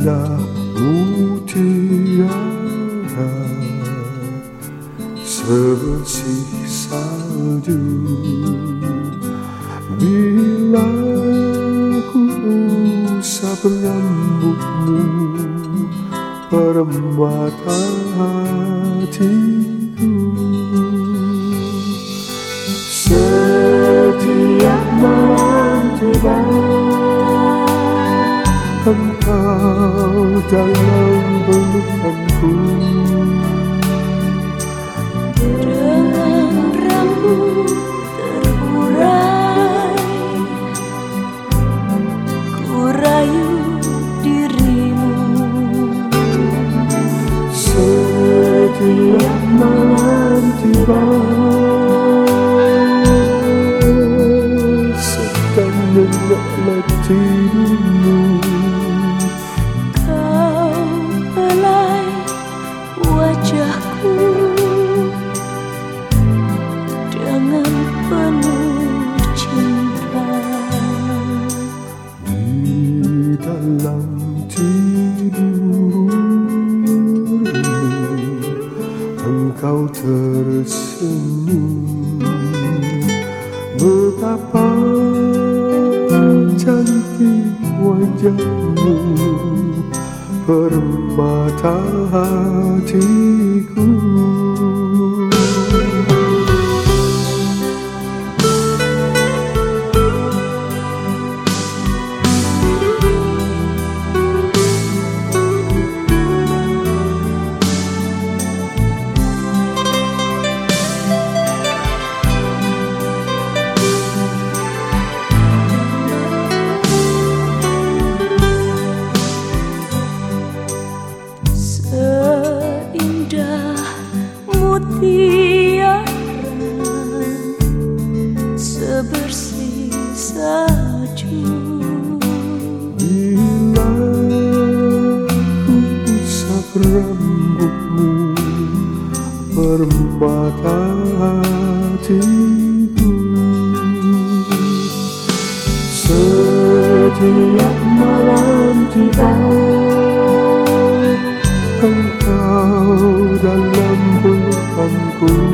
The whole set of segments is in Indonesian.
Seindah mutiara Sebersih salju Bila ku usap rambutmu Permata hatiku dalam pelukanku. Dengan rambut terurai Ku rayu dirimu. Setiap malam tiba Engkau tersenyum. Betapa cantik wajahmu. Permata hatiku rambutmu Permata hatiku Setiap malam tiba Engkau dalam pelukanku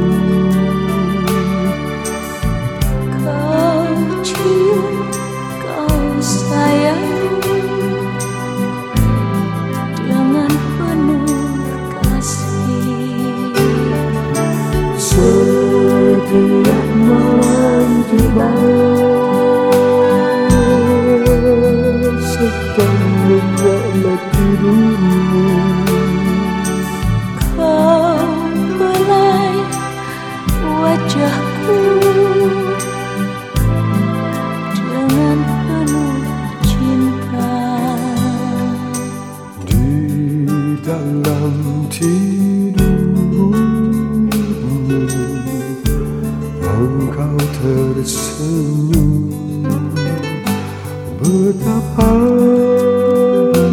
tersenyum Betapa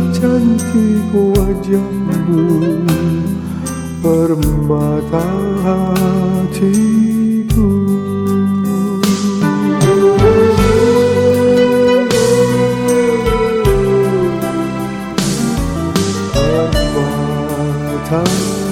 cantik wajahmu Permata hatiku. Permata hatiku